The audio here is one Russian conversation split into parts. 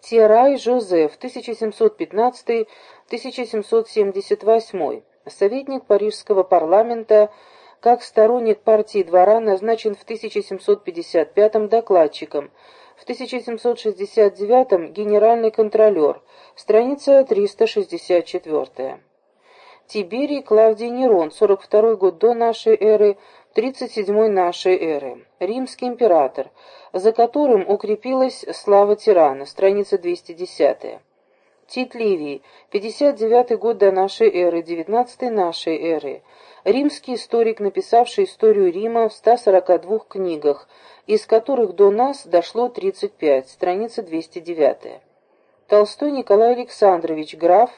Терай Жозеф, 1715-1778, советник Парижского парламента, как сторонник партии двора назначен в 1755 докладчиком, в 1769 генеральный контролер, страница 364. Тиберий Клавдий Нерон, 42 год до нашей эры, 37 нашей эры. Римский император, за которым укрепилась слава тирана, страница 210. Тит Ливий, 59 год до нашей эры, 19 нашей эры. Римский историк, написавший историю Рима в 142 книгах, из которых до нас дошло 35, страница 209. Толстой Николай Александрович, граф,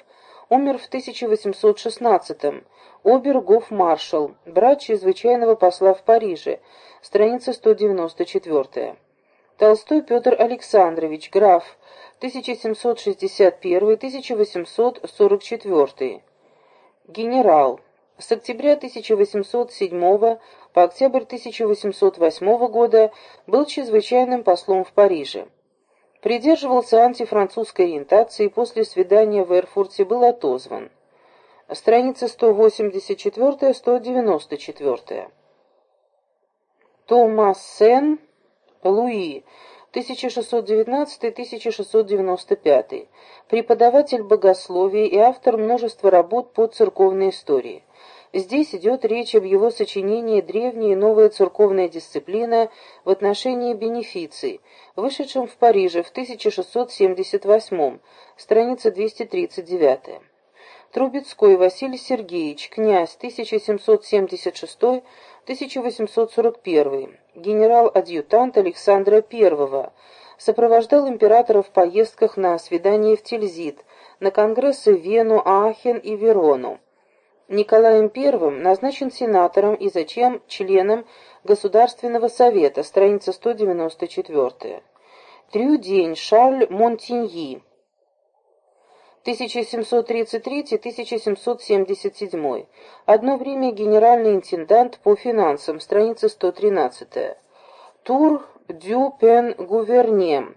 умер в 1816-м, обергоф-маршал, брат чрезвычайного посла в Париже, страница 194. Толстой Петр Александрович, граф, 1761-1844. Генерал. С октября 1807 по октябрь 1808 года был чрезвычайным послом в Париже. Придерживался антифранцузской ориентации и после свидания в Эрфурте был отозван. Страница 184-194. Томас Луи, 1619-1695, преподаватель богословия и автор множества работ по церковной истории. Здесь идет речь об его сочинении «Древняя и новая церковная дисциплина в отношении бенефиций», вышедшем в Париже в 1678, страница 239. Трубецкой Василий Сергеевич, князь, 1776-1841, генерал-адъютант Александра I, сопровождал императора в поездках на свидания в Тильзит, на конгрессы Вену, Аахен и Верону. Николаем I назначен сенатором и зачем членом Государственного совета, страница 194. Трюдень Шарль Монтиньи, 1733-1777. Одно время генеральный интендант по финансам, страница 113. Тур дю пен гуверне.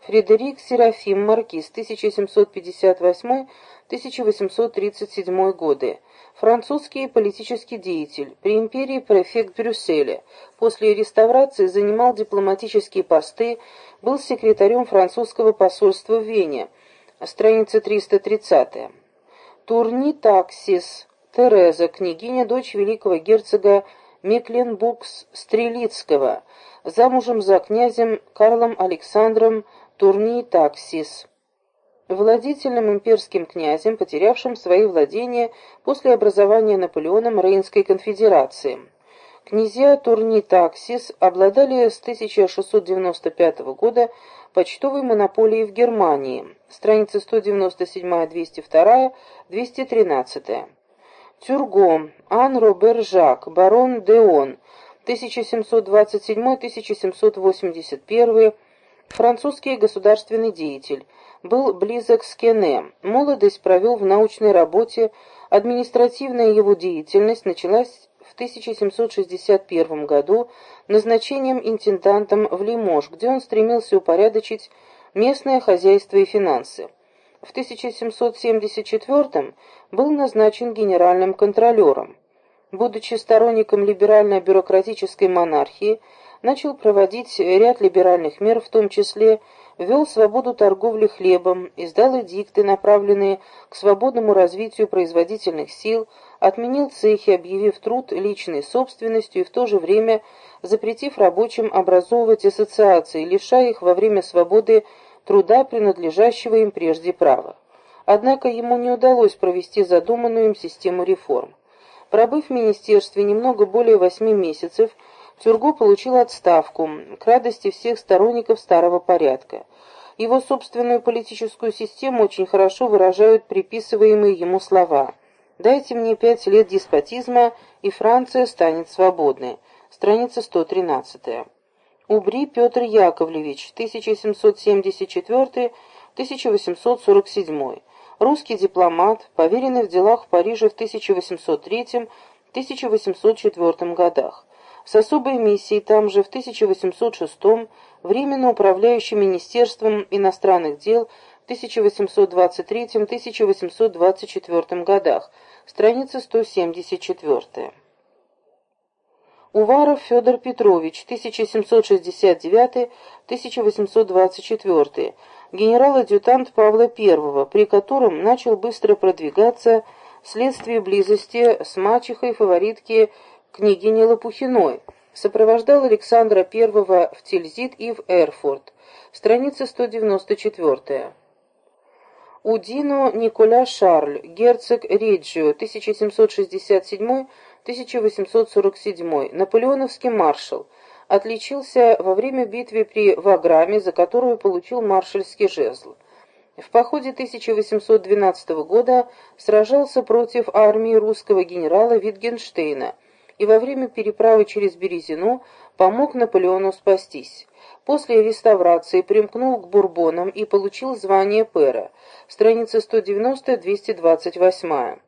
Фредерик Серафим Маркиз, 1758-1837 годы. Французский политический деятель. При империи префект Брюсселя. После реставрации занимал дипломатические посты, был секретарем французского посольства в Вене страница 330. Турни Таксис, Тереза, княгиня, дочь великого герцога Мекленбург-Стрелицкого, замужем за князем Карлом Александром Турни Таксис, владетельным имперским князем, потерявшим свои владения после образования Наполеоном Рейнской конфедерации. Князья Турни Таксис обладали с 1695 года почтовой монополии в Германии. Страницы 197-202, 213. Тюрго, Ан Робер Жак, барон Деон, 1727-1781, французский государственный деятель, был близок с Кене, молодость провел в научной работе, административная его деятельность началась 1761 году назначением интендантом в Лимож, где он стремился упорядочить местное хозяйство и финансы. В 1774 был назначен генеральным контролером. Будучи сторонником либерально-бюрократической монархии, начал проводить ряд либеральных мер, в том числе ввел свободу торговли хлебом, издал эдикты, направленные к свободному развитию производительных сил, отменил цехи, объявив труд личной собственностью и в то же время запретив рабочим образовывать ассоциации, лишая их во время свободы труда, принадлежащего им прежде права. Однако ему не удалось провести задуманную им систему реформ. Пробыв в министерстве немного более восьми месяцев, Тюрго получил отставку, к радости всех сторонников старого порядка. Его собственную политическую систему очень хорошо выражают приписываемые ему слова «Дайте мне пять лет деспотизма, и Франция станет свободной». Страница 113. Убри Петр Яковлевич, 1774-1847. Русский дипломат, поверенный в делах в Париже в 1803-1804 годах с особой миссией там же в 1806 временно управляющим Министерством иностранных дел в 1823-1824 годах, страница 174. Уваров Федор Петрович, 1769-1824, генерал-адъютант Павла I, при котором начал быстро продвигаться вследствие близости с мачехой фаворитки княгини Лопухиной, сопровождал Александра I в Тильзит и в Эрфурт, страница 194. Удино Николя Шарль, герцог Реджио, 1767-1847, наполеоновский маршал, отличился во время битвы при Ваграме, за которую получил маршальский жезл. В походе 1812 года сражался против армии русского генерала Витгенштейна и во время переправы через Березину помог Наполеону спастись. После реставрации примкнул к Бурбонам и получил звание пэра. Страница 190-228.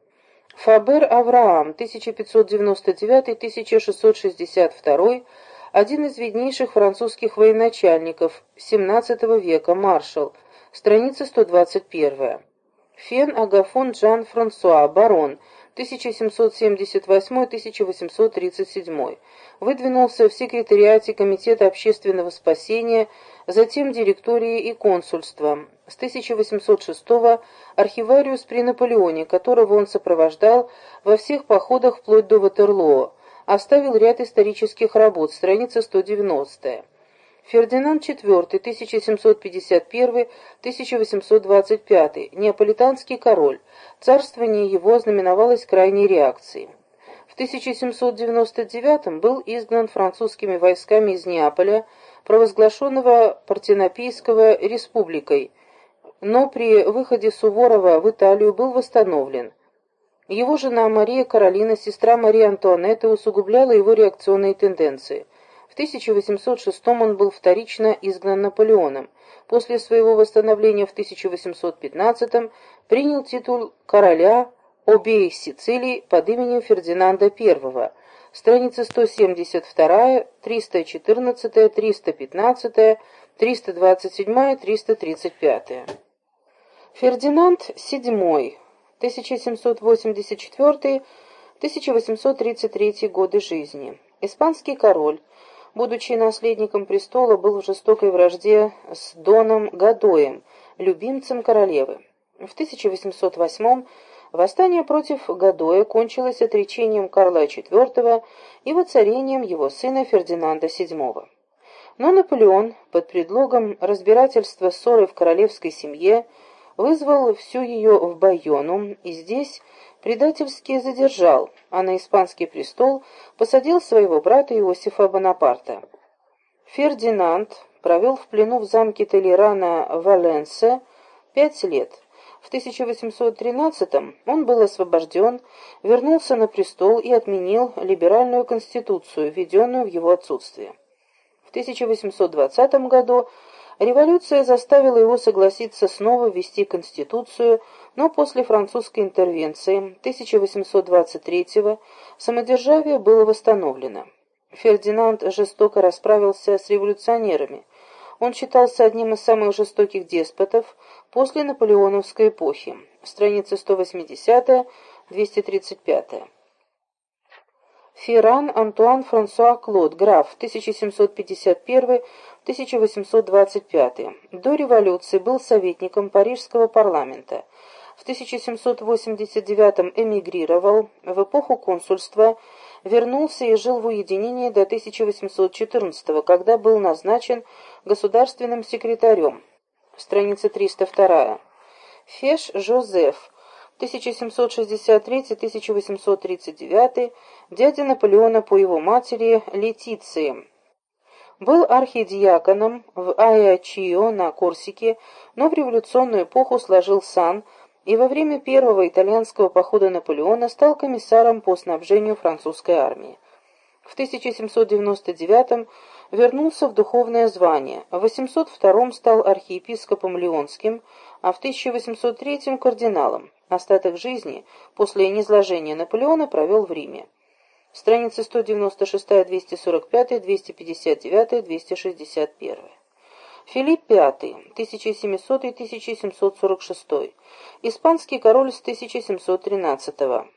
Фабер Авраам, 1599-1662, один из виднейших французских военачальников XVII века, маршал, страница 121. Фен Агафон Жан Франсуа, барон, 1778-1837, выдвинулся в секретариате Комитета общественного спасения, затем директории и консульства. С 1806 архивариус при Наполеоне, которого он сопровождал во всех походах вплоть до Ватерлоо, оставил ряд исторических работ, страница 190. Фердинанд IV, 1751-1825, неаполитанский король. Царствование его знаменовалось крайней реакцией. В 1799 был изгнан французскими войсками из Неаполя, провозглашенного Партенопейского республикой, но при выходе Суворова в Италию был восстановлен. Его жена Мария Каролина, сестра Марии Антуанетты, усугубляла его реакционные тенденции. В 1806 он был вторично изгнан Наполеоном. После своего восстановления в 1815 принял титул короля обеих Сицилий под именем Фердинанда I. Страницы 172, 314, 315, 327, 335. Фердинанд VII, 1784-1833 годы жизни. Испанский король, будучи наследником престола, был в жестокой вражде с Доном Гадоем, любимцем королевы. В 1808 восстание против Гадоя кончилось отречением Карла IV и воцарением его сына Фердинанда VII. Но Наполеон, под предлогом разбирательства ссоры в королевской семье, вызвал всю ее в Байону и здесь предательски задержал, а на испанский престол посадил своего брата Иосифа Бонапарта. Фердинанд провел в плену в замке Толерана Валенсе пять лет. В 1813 он был освобожден, вернулся на престол и отменил либеральную конституцию, введенную в его отсутствие. В 1820 году Революция заставила его согласиться снова ввести Конституцию, но после французской интервенции 1823-го самодержавие было восстановлено. Фердинанд жестоко расправился с революционерами. Он считался одним из самых жестоких деспотов после наполеоновской эпохи. Страница 180-235. Ферран Антуан Франсуа Клод, граф, 1751-1825. До революции был советником Парижского парламента. В 1789 эмигрировал, в эпоху консульства вернулся и жил в уединении до 1814 когда был назначен государственным секретарем. Страница 302. Феш Жозеф, 1763-1839, дядя Наполеона по его матери Летиции. Был архидиаконом в Айачио на Корсике, но в революционную эпоху сложил сан и во время первого итальянского похода Наполеона стал комиссаром по снабжению французской армии. В 1799 вернулся в духовное звание, в 802 стал архиепископом Лионским, а в 1803 кардиналом. Остаток жизни после низложения Наполеона провел в Риме. Страницы 196, 245, 259, 261. Филипп V, 1700-1746. Испанский король с 1713 -го.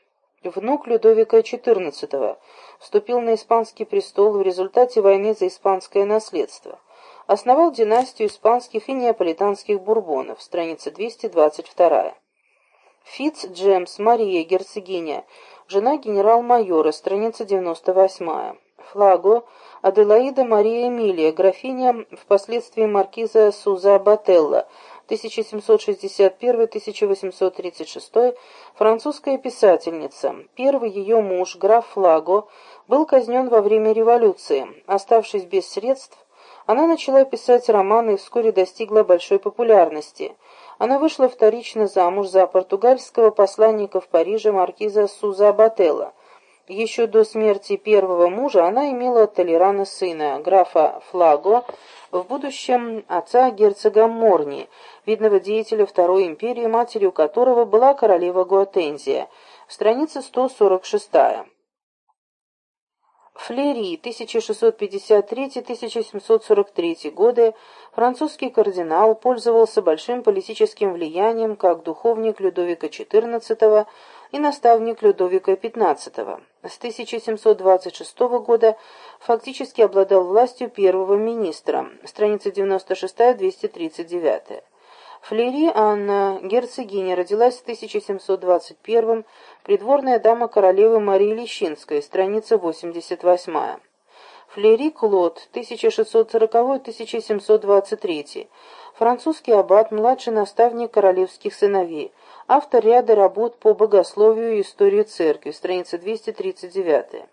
Внук Людовика XIV. Вступил на испанский престол в результате войны за испанское наследство. Основал династию испанских и неаполитанских бурбонов. Страница 222. Фитц Джемс, Мария, герцогиня, жена генерал-майора, страница 98. Флаго, Аделаида Мария Эмилия, графиня, впоследствии маркиза Суза Бателла, 1761-1836, французская писательница. Первый ее муж, граф Флаго, был казнен во время революции. Оставшись без средств, она начала писать романы и вскоре достигла большой популярности. Она вышла вторично замуж за португальского посланника в Париже маркиза Суза Бателла. Еще до смерти первого мужа она имела Толерана сына, графа Флаго, в будущем отца герцога Морни, видного деятеля Второй империи, матерью которого была королева Гуатензия. Страница 146. Флери, 1653-1743 годы, французский кардинал, пользовался большим политическим влиянием как духовник Людовика XIV и наставник Людовика XV. С 1726 года фактически обладал властью первого министра. Страница 96-239. Флери Анна, герцогиня, родилась в 1721 придворная дама королевы Марии Лещинской, страница 88. Флери Клод, 1640-1723, французский аббат, младший наставник королевских сыновей, автор ряда работ по богословию и истории церкви, страница 239.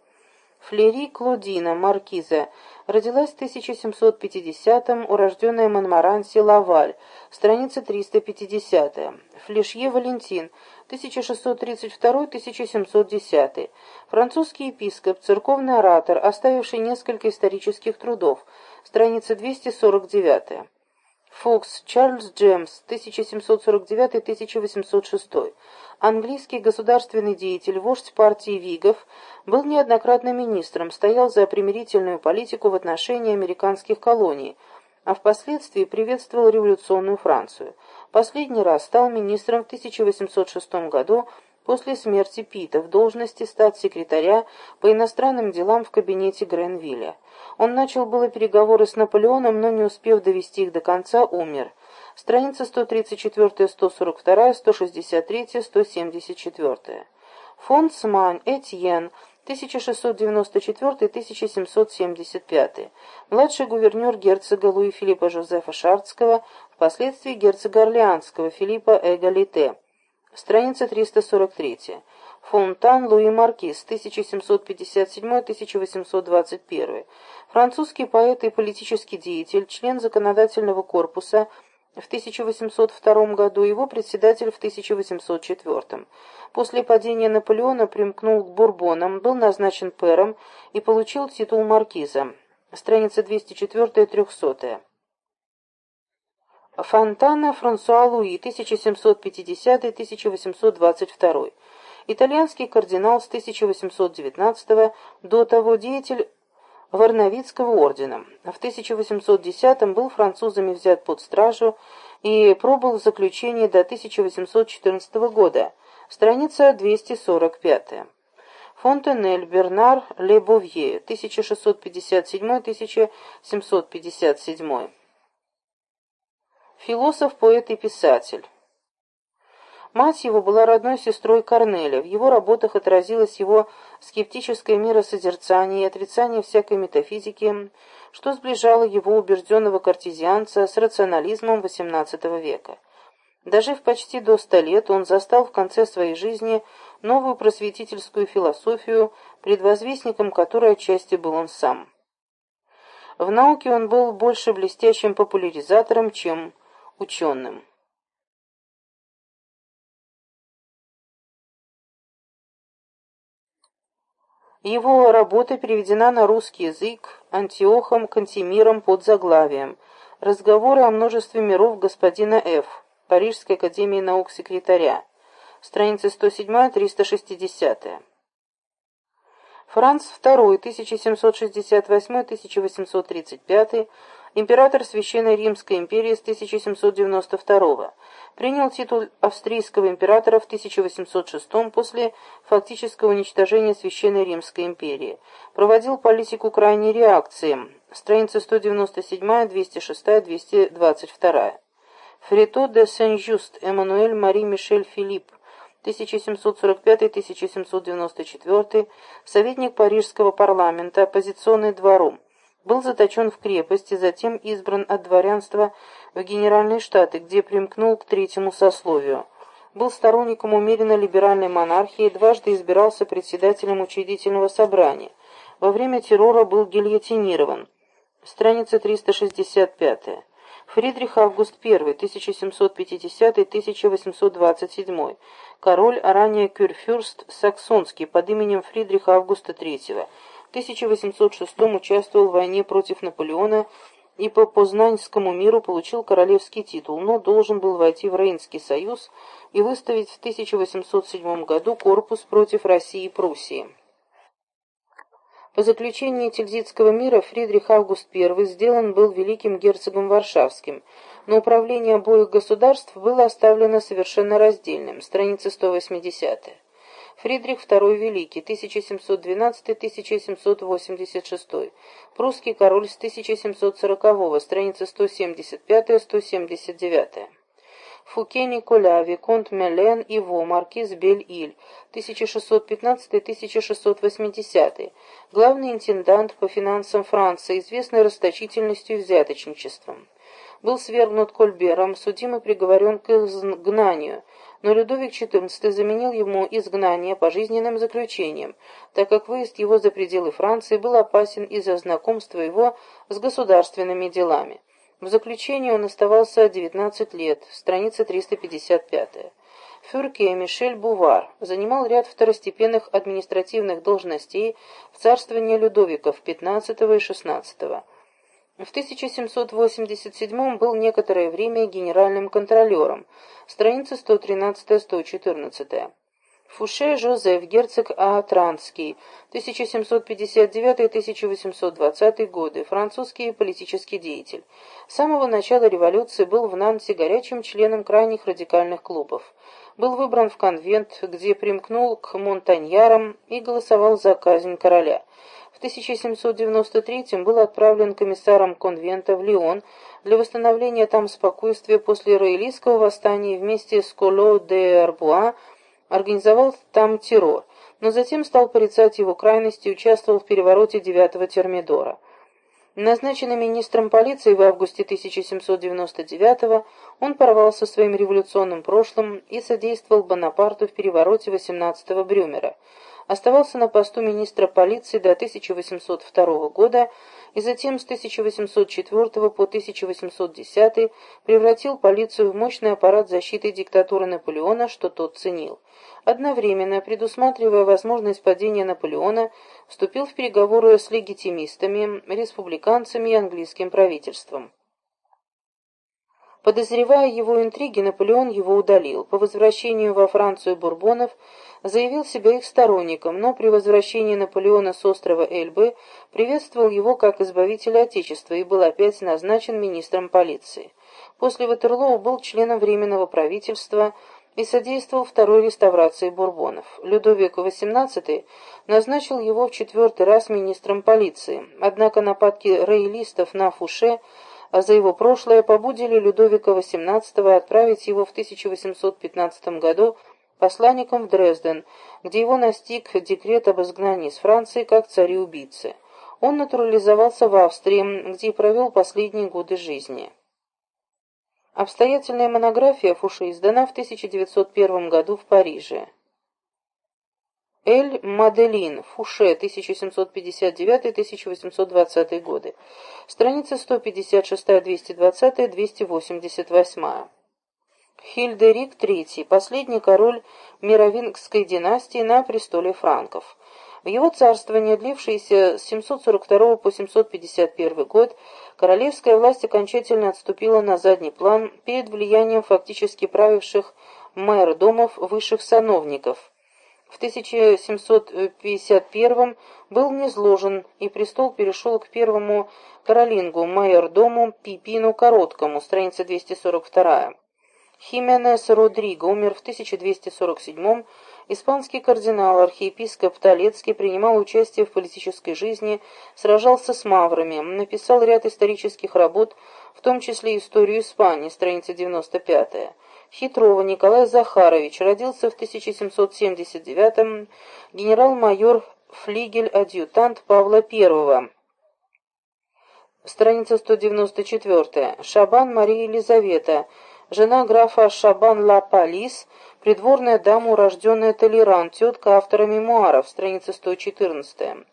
Флери Клодина, маркиза, родилась в 1750-м, урожденная Монмаранси Лаваль, страница 350. Флешье Валентин, 1632-1710, французский епископ, церковный оратор, оставивший несколько исторических трудов, страница 249. Фокс Чарльз Джемс, 1749-1806, английский государственный деятель, вождь партии Вигов, был неоднократно министром, стоял за примирительную политику в отношении американских колоний, а впоследствии приветствовал революционную Францию. Последний раз стал министром в 1806 году после смерти Пита в должности статс-секретаря по иностранным делам в кабинете Гренвилля. Он начал было переговоры с Наполеоном, но не успев довести их до конца, умер. Страница 134, 142, 163, 174. Фонд Смань, Этьен, 1694-1775. Младший гувернер герцога Луи Филиппа Жозефа Шартского, впоследствии герцога Орлеанского Филиппа Эгалите. Страница 343. Фонтан Луи Маркиз, 1757-1821. Французский поэт и политический деятель, член законодательного корпуса, в 1802 году, его председатель в 1804. После падения Наполеона примкнул к Бурбонам, был назначен пэром и получил титул маркиза. Страница 204-300. Фонтана Франсуа Луи, 1750-1822. Итальянский кардинал с 1819 до того деятель Варновицкого ордена. В 1810 был французами взят под стражу и пробыл в заключении до 1814 года. Страница 245. Фонтенель Бернар Лебовье, 1657-1757. Философ, поэт и писатель. Мать его была родной сестрой Корнеля. В его работах отразилось его скептическое миросозерцание и отрицание всякой метафизики, что сближало его убежденного картезианца с рационализмом XVIII века. Дожив почти до ста лет, он застал в конце своей жизни новую просветительскую философию, предвозвестником которой отчасти был он сам. В науке он был больше блестящим популяризатором, чем ученым. Его работа переведена на русский язык Антиохом Кантемиром под заглавием «Разговоры о множестве миров господина Ф. Парижской академии наук секретаря». Страница 107-360. Франц II, 1768-1835, император Священной Римской империи с 1792 принял титул австрийского императора в 1806 после фактического уничтожения Священной Римской империи. Проводил политику крайней реакции. Страница 197, 206, 222. Фрито де Сен-Жюст, Эммануэль Мари Мишель Филипп, 1745-1794, советник Парижского парламента, оппозиционный двору, был заточен в крепости, затем избран от дворянства в Генеральные Штаты, где примкнул к третьему сословию. Был сторонником умеренно либеральной монархии, дважды избирался председателем учредительного собрания. Во время террора был гильотинирован. Страница 365. Фридрих Август I, 1750-1827, король, а ранее кюрфюрст саксонский под именем Фридриха Августа III, 1806 участвовал в войне против Наполеона и по Познанскому миру получил королевский титул, но должен был войти в Рейнский союз и выставить в 1807 году корпус против России и Пруссии. По заключении Тильзитского мира Фридрих Август I сделан был великим герцогом Варшавским, но управление обоих государств было оставлено совершенно раздельным, страница 180 Фридрих II Великий, 1712-1786. Прусский король с 1740-го, страница 175-179. Фуке Николя, Виконт Мелен Иво, маркиз Бель-Иль, 1615-1680. Главный интендант по финансам Франции, известный расточительностью и взяточничеством. Был свергнут Кольбером, судим и приговорен к изгнанию – но Людовик XIV заменил ему изгнание пожизненным заключением, так как выезд его за пределы Франции был опасен из-за знакомства его с государственными делами. В заключении он оставался 19 лет, страница 355. Фюрке Мишель Бувар занимал ряд второстепенных административных должностей в царствовании Людовиков XV и XVI. В 1787 был некоторое время генеральным контролером. Страница 113-114. Фуше Жозеф, герцог Аатранский, 1759-1820 годы, французский политический деятель. С самого начала революции был в Нанте горячим членом крайних радикальных клубов. Был выбран в конвент, где примкнул к монтаньярам и голосовал за казнь короля. 1793 был отправлен комиссаром конвента в Лион для восстановления там спокойствия после роялистского восстания и вместе с Коло де Арбуа организовал там террор, но затем стал порицать его крайности и участвовал в перевороте 9-го Термидора. Назначенный министром полиции в августе 1799 он порвал со своим революционным прошлым и содействовал Бонапарту в перевороте 18-го Брюмера оставался на посту министра полиции до 1802 года и затем с 1804 по 1810 превратил полицию в мощный аппарат защиты диктатуры Наполеона, что тот ценил. Одновременно, предусматривая возможность падения Наполеона, вступил в переговоры с легитимистами, республиканцами и английским правительством. Подозревая его интриги, Наполеон его удалил. По возвращению во Францию Бурбонов заявил себя их сторонником, но при возвращении Наполеона с острова Эльбы приветствовал его как избавителя Отечества и был опять назначен министром полиции. После Ватерлоу был членом Временного правительства и содействовал второй реставрации Бурбонов. Людовик XVIII назначил его в четвертый раз министром полиции, однако нападки роялистов на Фуше а за его прошлое побудили Людовика XVIII отправить его в 1815 году посланником в Дрезден, где его настиг декрет об изгнании из Франции как цареубийцы. Он натурализовался в Австрии, где и провел последние годы жизни. Обстоятельная монография Фуше издана в 1901 году в Париже. Эль Маделин, Фуше, 1759-1820 годы. Страница 156-220-288. Хильдерик III, последний король Мировингской династии на престоле франков. В его царствование, длившееся с 742 по 751 год, королевская власть окончательно отступила на задний план перед влиянием фактически правивших мэр-домов высших сановников – В 1751 был низложен, и престол перешел к первому Каролингу, майордому Пипину Короткому, страница 242. Хименес Родриго умер в 1247 Испанский кардинал, архиепископ Толецкий принимал участие в политической жизни, сражался с маврами, написал ряд исторических работ, в том числе «Историю Испании», страница 95 Хитрова Николай Захарович родился в 1779-м, генерал-майор флигель-адъютант Павла I. Страница 194. Шабан Мария Елизавета, жена графа Шабан Ла Палис, придворная дама, урожденная Толеран, тетка автора мемуаров, страница 114.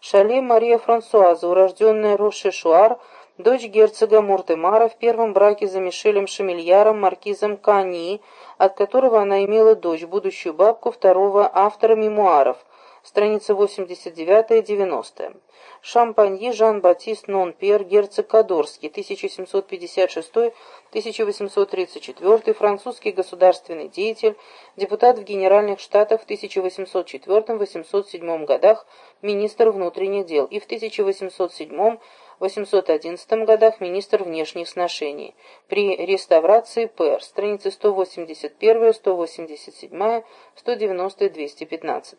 Шале Мария Франсуаза, урожденная Рошешуар, дочь герцога Муртемара в первом браке за Мишелем Шамильяром, маркизом Кани, от которого она имела дочь, будущую бабку второго автора мемуаров, страница 89-90. Шампаньи Жан-Батист Нон-Пьер, герцог Кадорский, 1756-1834, французский государственный деятель, депутат в Генеральных Штатах в 1804-807 годах, министр внутренних дел и в 1807 811 годах министр внешних сношений. При реставрации ПР, страницы 181, 187, 190 215.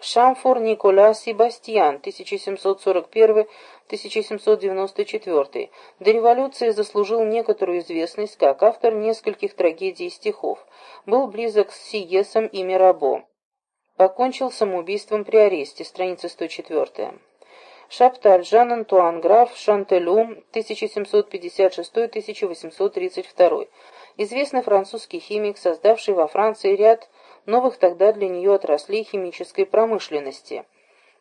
Шамфор Никола Себастьян, 1741-1794. До революции заслужил некоторую известность как автор нескольких трагедий и стихов. Был близок с Сиесом и Мирабо. Покончил самоубийством при аресте, страница 104. Шапталь Жан-Антуан, граф Шантелю, 1756-1832. Известный французский химик, создавший во Франции ряд новых тогда для нее отраслей химической промышленности.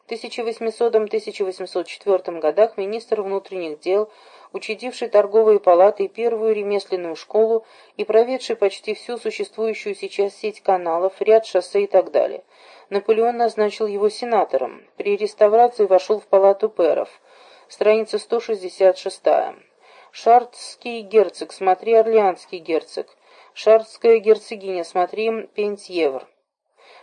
В 1800-1804 годах министр внутренних дел, учредивший торговые палаты и первую ремесленную школу и проведший почти всю существующую сейчас сеть каналов, ряд шоссе и так далее. Наполеон назначил его сенатором. При реставрации вошел в палату пэров. Страница 166. Шартский герцог, смотри, Орлеанский герцог. Шардская герцогиня, смотри, Пентьевр.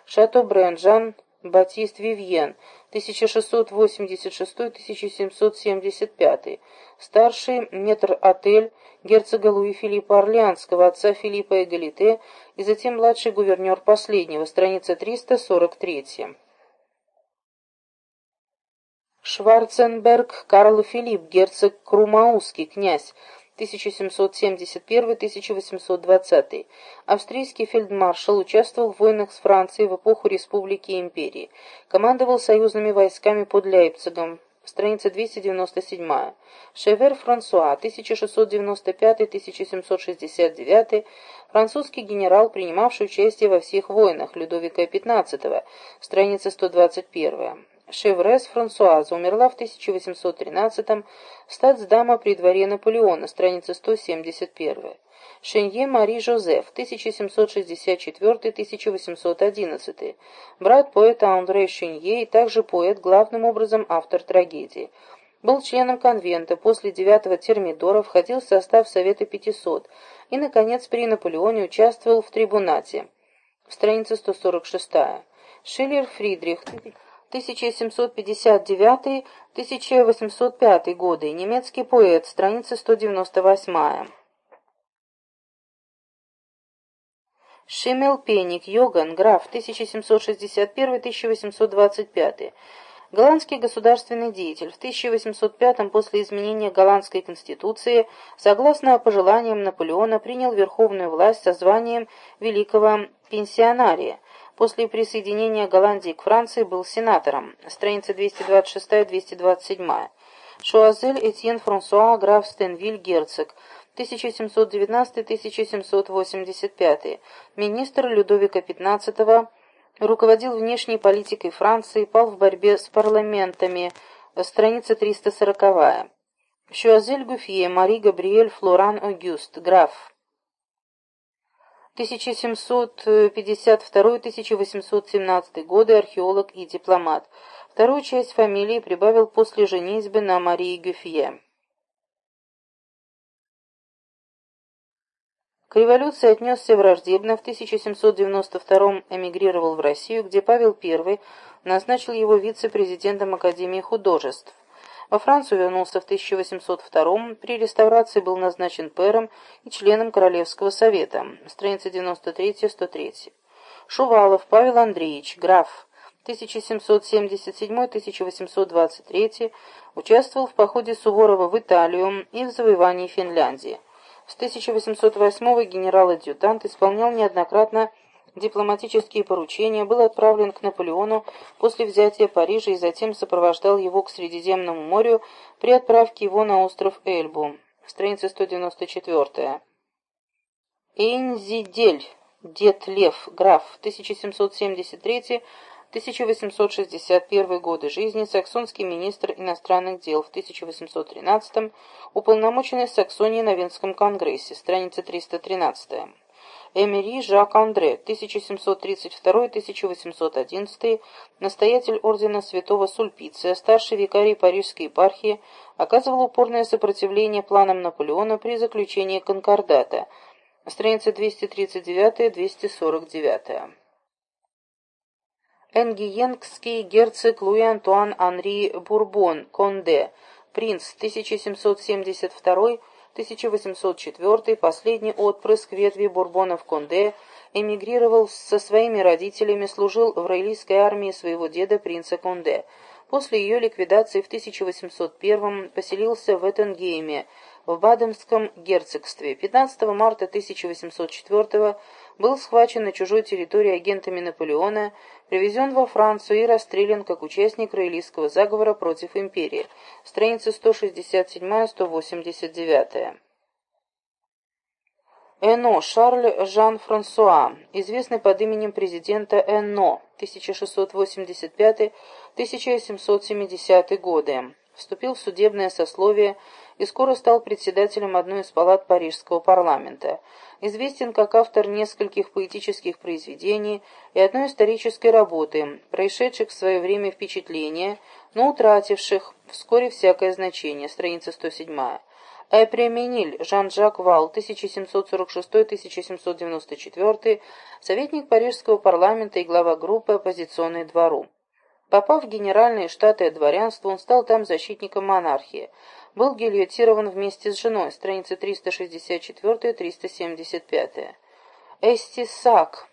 Шато-Брен, Жан Батист Вивьен, 1686-1775. Старший метр-отель герцога Луи Филиппа Орлеанского, отца Филиппа Эгалите, и затем младший гувернер последнего, страница 343. Шварценберг Карл Филипп, герцог Крумаузский, князь, 1771-1820. Австрийский фельдмаршал участвовал в войнах с Францией в эпоху Республики и Империи. Командовал союзными войсками под Лейпцигом. Страница 297. Шевер Франсуа, 1695-1769, французский генерал, принимавший участие во всех войнах Людовика XV, страница 121. Шеврес Франсуаза умерла в 1813-м, статсдама при дворе Наполеона, страница 171. Шенье Мари Жозеф, 1764-1811, брат поэта Андре Шенье и также поэт, главным образом автор трагедии. Был членом конвента, после девятого термидора входил в состав Совета 500 и, наконец, при Наполеоне участвовал в трибунате. Страница 146. Шиллер Фридрих, 1759-1805 годы, немецкий поэт, страница 198. Шемелпеник, Йоган, граф, 1761-1825. Голландский государственный деятель. В 1805 после изменения голландской конституции, согласно пожеланиям Наполеона, принял верховную власть со званием великого пенсионария. После присоединения Голландии к Франции был сенатором. Страница 226-227. Шуазель Этьен Франсуа, граф Стенвиль, герцог. 1719-1785. Министр Людовика XV. Руководил внешней политикой Франции, пал в борьбе с парламентами. Страница 340. Шуазель Гуфье, Мари Габриэль Флоран Огюст, граф. 1752-1817 годы, археолог и дипломат. Вторую часть фамилии прибавил после женитьбы на Марии Гюфье. К революции отнесся враждебно, в 1792 эмигрировал в Россию, где Павел I назначил его вице-президентом Академии художеств. Во Францию вернулся в 1802 при реставрации был назначен пэром и членом Королевского совета. Страница 93-103. Шувалов Павел Андреевич, граф, 1777-1823, участвовал в походе Суворова в Италию и в завоевании Финляндии. С 1808 генерал-адъютант исполнял неоднократно дипломатические поручения, был отправлен к Наполеону после взятия Парижа и затем сопровождал его к Средиземному морю при отправке его на остров Эльбу. Страница 194. Эйнзидель, дед Лев, граф, 1773-1861 годы жизни, саксонский министр иностранных дел в 1813 уполномоченный Саксонии на Венском конгрессе, страница 313. Эмери Жак Андре, 1732-1811, настоятель ордена святого Сульпиция, старший викарий Парижской епархии, оказывал упорное сопротивление планам Наполеона при заключении конкордата. Страница 239-249. Энгиенгский герцог Луи Антуан Анри Бурбон, Конде, принц 1772 1804 последний отпрыск ветви Бурбонов-Конде, эмигрировал со своими родителями, служил в роялистской армии своего деда принца Конде. После ее ликвидации в 1801 поселился в Эттенгейме, в Бадемском герцогстве. 15 марта 1804 был схвачен на чужой территории агентами Наполеона, привезен во Францию и расстрелян как участник роялистского заговора против империи. Страницы 167-189. Эно Шарль Жан-Франсуа, известный под именем президента Эно, 1685-1770 годы, вступил в судебное сословие и скоро стал председателем одной из палат парижского парламента. Известен как автор нескольких поэтических произведений и одной исторической работы, происшедших в свое время впечатления, но утративших вскоре всякое значение, страница 107 Эпремениль Жан-Жак Вал, 1746-1794, советник Парижского парламента и глава группы «Оппозиционный двору». Попав в Генеральные Штаты дворянства, он стал там защитником монархии. Был гильотирован вместе с женой, страницы 364-375. Эстисак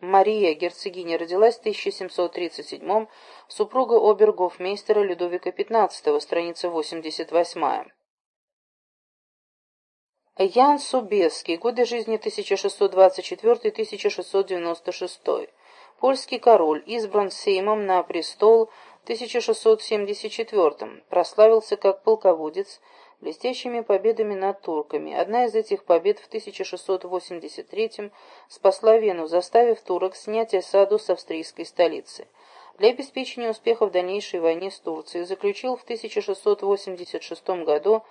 Мария, герцогиня, родилась в 1737 супруга обергофмейстера Людовика XV, страница 88. Ян Собеский. Годы жизни 1624-1696. Польский король. Избран Сеймом на престол 1674 Прославился как полководец блестящими победами над турками. Одна из этих побед в 1683 спасла Вену, заставив турок снять осаду с австрийской столицы. Для обеспечения успеха в дальнейшей войне с Турцией заключил в 1686 году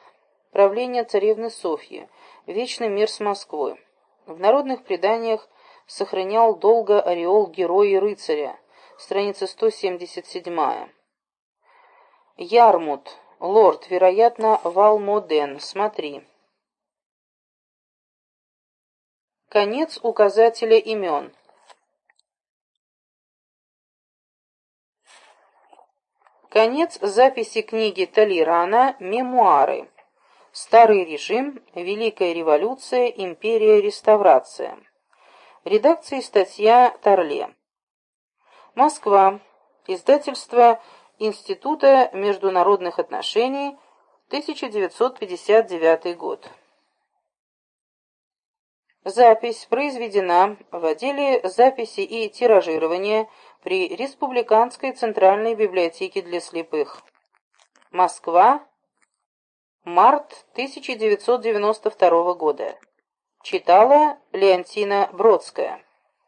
правление царевны Софьи, вечный мир с Москвой. В народных преданиях сохранял долго ореол героя и рыцаря, страница 177. Ярмут, лорд, вероятно, Валмоден, смотри. Конец указателя имен. Конец записи книги Толерана «Мемуары». Старый режим, Великая революция, империя, реставрация. Редакция статья Торле. Москва. Издательство Института международных отношений, 1959 год. Запись произведена в отделе записи и тиражирования при Республиканской Центральной библиотеке для слепых. Москва, Март 1992 года. Читала Леонтина Бродская.